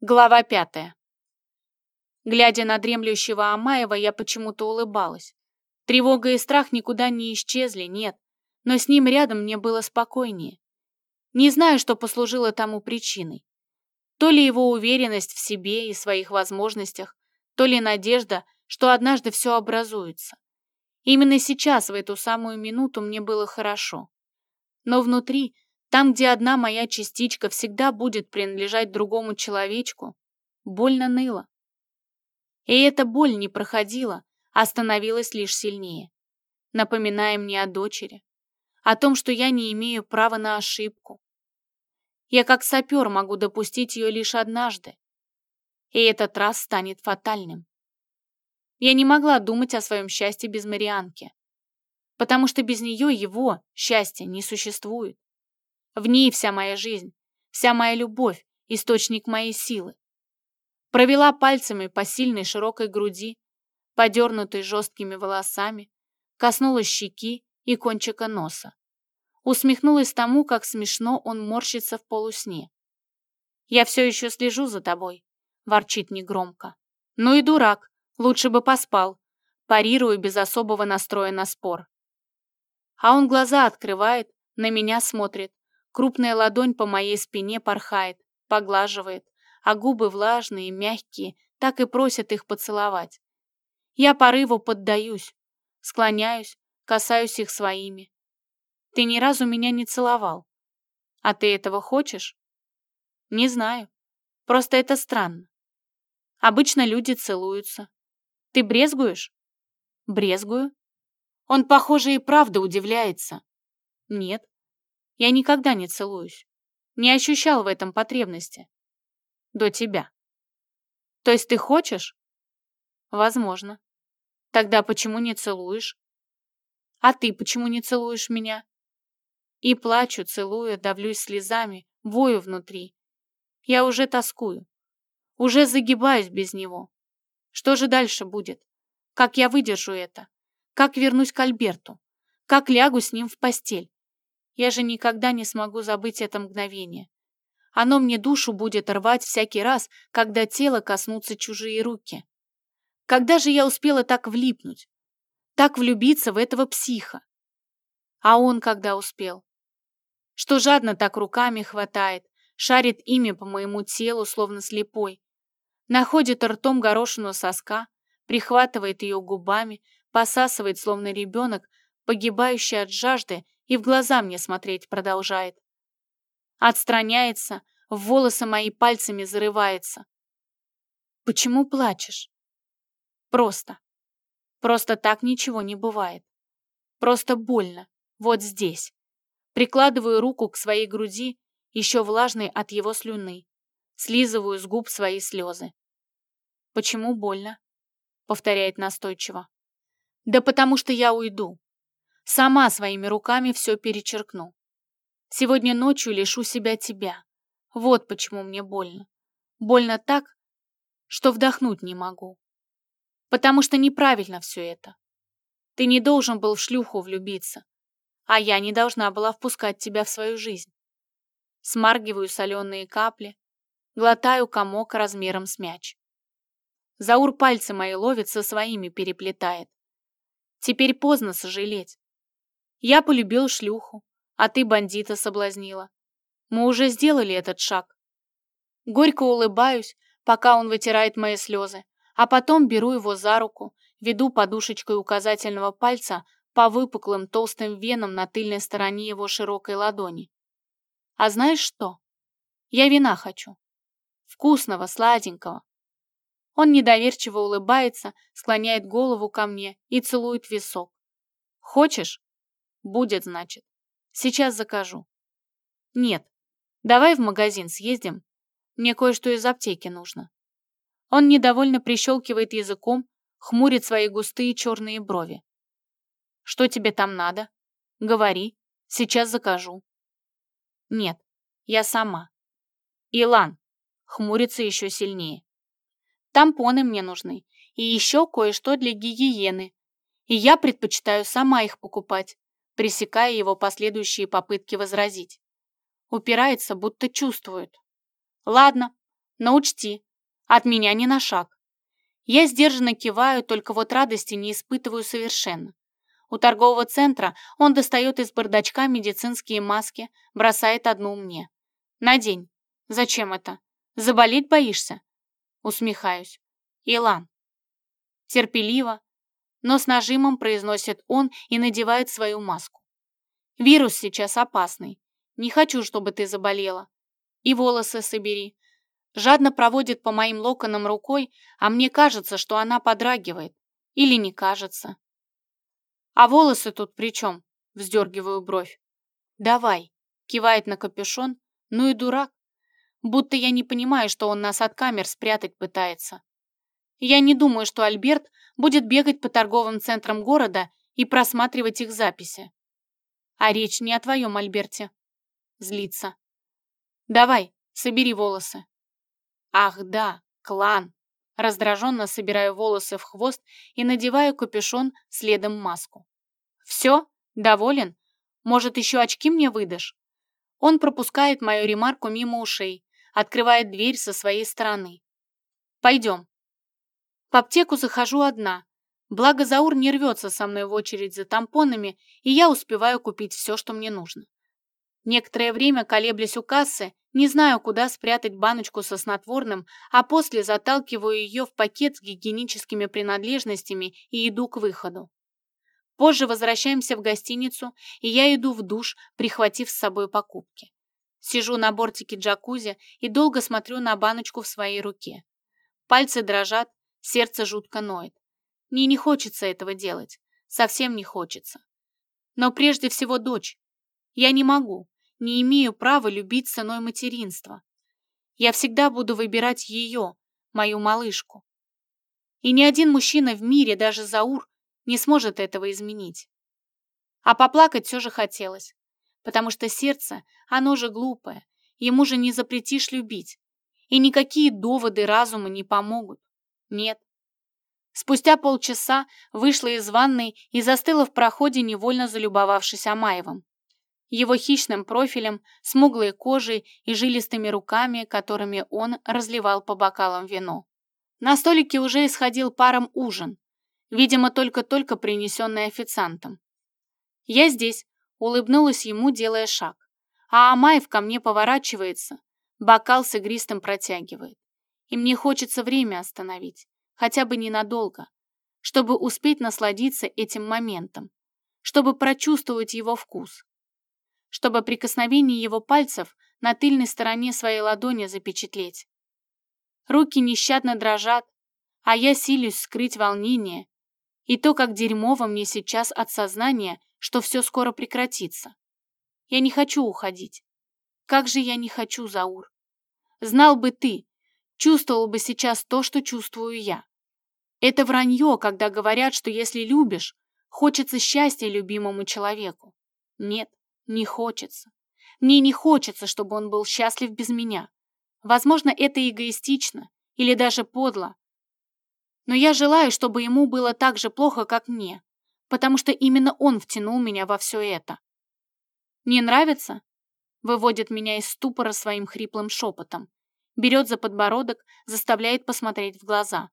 Глава пятая. Глядя на дремлющего Амаева, я почему-то улыбалась. Тревога и страх никуда не исчезли, нет, но с ним рядом мне было спокойнее. Не знаю, что послужило тому причиной. То ли его уверенность в себе и своих возможностях, то ли надежда, что однажды все образуется. Именно сейчас, в эту самую минуту, мне было хорошо. Но внутри там, где одна моя частичка всегда будет принадлежать другому человечку, больно ныло. И эта боль не проходила, а становилась лишь сильнее, напоминая мне о дочери, о том, что я не имею права на ошибку. Я как сапер могу допустить ее лишь однажды, и этот раз станет фатальным. Я не могла думать о своем счастье без Марианки, потому что без нее его счастья не существует. В ней вся моя жизнь, вся моя любовь, источник моей силы. Провела пальцами по сильной широкой груди, подернутой жесткими волосами, коснулась щеки и кончика носа. Усмехнулась тому, как смешно он морщится в полусне. «Я все еще слежу за тобой», — ворчит негромко. «Ну и дурак, лучше бы поспал», парирую без особого настроя на спор. А он глаза открывает, на меня смотрит, Крупная ладонь по моей спине порхает, поглаживает, а губы влажные, мягкие, так и просят их поцеловать. Я порыву поддаюсь, склоняюсь, касаюсь их своими. Ты ни разу меня не целовал. А ты этого хочешь? Не знаю. Просто это странно. Обычно люди целуются. Ты брезгуешь? Брезгую. Он, похоже, и правда удивляется. Нет. Я никогда не целуюсь. Не ощущал в этом потребности. До тебя. То есть ты хочешь? Возможно. Тогда почему не целуешь? А ты почему не целуешь меня? И плачу, целую, давлюсь слезами, вою внутри. Я уже тоскую. Уже загибаюсь без него. Что же дальше будет? Как я выдержу это? Как вернусь к Альберту? Как лягу с ним в постель? Я же никогда не смогу забыть это мгновение. Оно мне душу будет рвать всякий раз, когда тело коснутся чужие руки. Когда же я успела так влипнуть? Так влюбиться в этого психа? А он когда успел? Что жадно так руками хватает, шарит ими по моему телу, словно слепой. Находит ртом горошину соска, прихватывает ее губами, посасывает, словно ребенок, погибающий от жажды и в глаза мне смотреть продолжает. Отстраняется, в волосы мои пальцами зарывается. Почему плачешь? Просто. Просто так ничего не бывает. Просто больно. Вот здесь. Прикладываю руку к своей груди, еще влажной от его слюны. Слизываю с губ свои слезы. «Почему больно?» — повторяет настойчиво. «Да потому что я уйду. Сама своими руками все перечеркну. Сегодня ночью лишу себя тебя. Вот почему мне больно. Больно так, что вдохнуть не могу. Потому что неправильно все это. Ты не должен был в шлюху влюбиться, а я не должна была впускать тебя в свою жизнь. Смаргиваю соленые капли, глотаю комок размером с мяч. Заур пальцы мои ловит, со своими переплетает. Теперь поздно сожалеть. Я полюбил шлюху, а ты бандита соблазнила. Мы уже сделали этот шаг. Горько улыбаюсь, пока он вытирает мои слезы, а потом беру его за руку, веду подушечкой указательного пальца по выпуклым толстым венам на тыльной стороне его широкой ладони. А знаешь что? Я вина хочу. Вкусного, сладенького. Он недоверчиво улыбается, склоняет голову ко мне и целует висок. Хочешь? Будет, значит. Сейчас закажу. Нет. Давай в магазин съездим. Мне кое-что из аптеки нужно. Он недовольно прищелкивает языком, хмурит свои густые черные брови. Что тебе там надо? Говори. Сейчас закажу. Нет, я сама. Илан. Хмурится еще сильнее. Тампоны мне нужны. И еще кое-что для гигиены. И я предпочитаю сама их покупать пресекая его последующие попытки возразить. Упирается, будто чувствует. Ладно, Но учти, от меня не на шаг. Я сдержанно киваю, только вот радости не испытываю совершенно. У торгового центра он достает из бардачка медицинские маски, бросает одну мне. «Надень. Зачем это? Заболеть боишься?» Усмехаюсь. «Илан». Терпеливо, но с нажимом произносит он и надевает свою маску. «Вирус сейчас опасный. Не хочу, чтобы ты заболела. И волосы собери. Жадно проводит по моим локонам рукой, а мне кажется, что она подрагивает. Или не кажется. А волосы тут при чем? Вздергиваю бровь. Давай. Кивает на капюшон. Ну и дурак. Будто я не понимаю, что он нас от камер спрятать пытается. Я не думаю, что Альберт будет бегать по торговым центрам города и просматривать их записи. А речь не о твоем Альберте. Злится. Давай, собери волосы. Ах да, клан. Раздраженно собираю волосы в хвост и надеваю капюшон, следом маску. Все? Доволен? Может, еще очки мне выдашь? Он пропускает мою ремарку мимо ушей, открывает дверь со своей стороны. Пойдем. В аптеку захожу одна. Благо Заур не рвется со мной в очередь за тампонами, и я успеваю купить все, что мне нужно. Некоторое время колеблясь у кассы, не знаю, куда спрятать баночку со снотворным, а после заталкиваю ее в пакет с гигиеническими принадлежностями и иду к выходу. Позже возвращаемся в гостиницу, и я иду в душ, прихватив с собой покупки. Сижу на бортике джакузи и долго смотрю на баночку в своей руке. Пальцы дрожат, сердце жутко ноет. Мне не хочется этого делать, совсем не хочется. Но прежде всего дочь. Я не могу, не имею права любить ценой материнства. Я всегда буду выбирать ее, мою малышку. И ни один мужчина в мире, даже Заур, не сможет этого изменить. А поплакать все же хотелось, потому что сердце, оно же глупое, ему же не запретишь любить, и никакие доводы разума не помогут. Нет. Спустя полчаса вышла из ванной и застыла в проходе, невольно залюбовавшись Амаевым его хищным профилем, смуглой кожей и жилистыми руками, которыми он разливал по бокалам вино. На столике уже исходил паром ужин, видимо, только-только принесенный официантом. Я здесь, улыбнулась ему, делая шаг. А Амаев ко мне поворачивается, бокал с игристым протягивает. И мне хочется время остановить, хотя бы ненадолго, чтобы успеть насладиться этим моментом, чтобы прочувствовать его вкус чтобы прикосновение его пальцев на тыльной стороне своей ладони запечатлеть. Руки нещадно дрожат, а я силюсь скрыть волнение и то, как дерьмово мне сейчас от сознания, что все скоро прекратится. Я не хочу уходить. Как же я не хочу, Заур. Знал бы ты, чувствовал бы сейчас то, что чувствую я. Это вранье, когда говорят, что если любишь, хочется счастья любимому человеку. Нет, не хочется. Мне не хочется, чтобы он был счастлив без меня. Возможно, это эгоистично или даже подло. Но я желаю, чтобы ему было так же плохо, как мне, потому что именно он втянул меня во все это. «Не нравится?» Выводит меня из ступора своим хриплым шепотом. Берет за подбородок, заставляет посмотреть в глаза.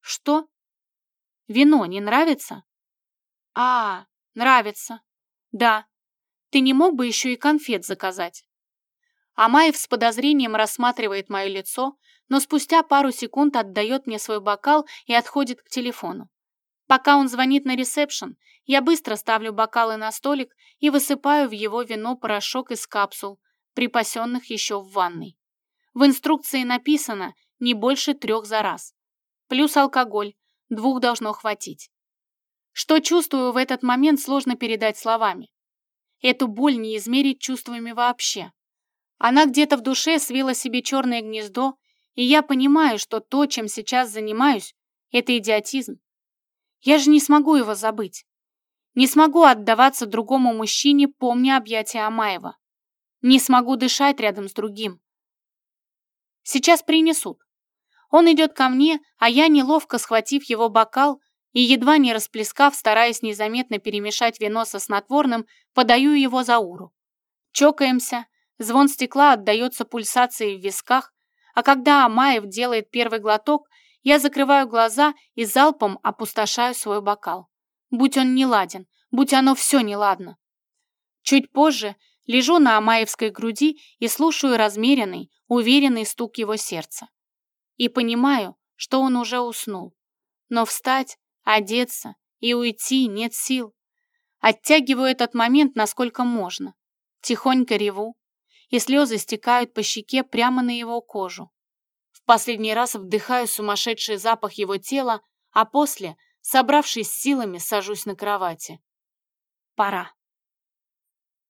«Что? Вино не нравится?» «А, нравится. Да, ты не мог бы еще и конфет заказать?» Амаев с подозрением рассматривает мое лицо, но спустя пару секунд отдает мне свой бокал и отходит к телефону. Пока он звонит на ресепшн, я быстро ставлю бокалы на столик и высыпаю в его вино порошок из капсул, припасенных еще в ванной. В инструкции написано не больше трех за раз. Плюс алкоголь, двух должно хватить. Что чувствую в этот момент, сложно передать словами. Эту боль не измерить чувствами вообще. Она где-то в душе свила себе черное гнездо, и я понимаю, что то, чем сейчас занимаюсь, это идиотизм. Я же не смогу его забыть. Не смогу отдаваться другому мужчине, помня объятия Амаева. Не смогу дышать рядом с другим. Сейчас принесут. Он идет ко мне, а я, неловко схватив его бокал, и, едва не расплескав, стараясь незаметно перемешать вино со снотворным, подаю его Зауру. Чокаемся, звон стекла отдается пульсацией в висках, А когда Амаев делает первый глоток, я закрываю глаза и залпом опустошаю свой бокал. Будь он неладен, будь оно все неладно. Чуть позже лежу на Амаевской груди и слушаю размеренный, уверенный стук его сердца. И понимаю, что он уже уснул. Но встать, одеться и уйти нет сил. Оттягиваю этот момент насколько можно. Тихонько реву, и слезы стекают по щеке прямо на его кожу. В последний раз вдыхаю сумасшедший запах его тела, а после, собравшись силами, сажусь на кровати. Пора.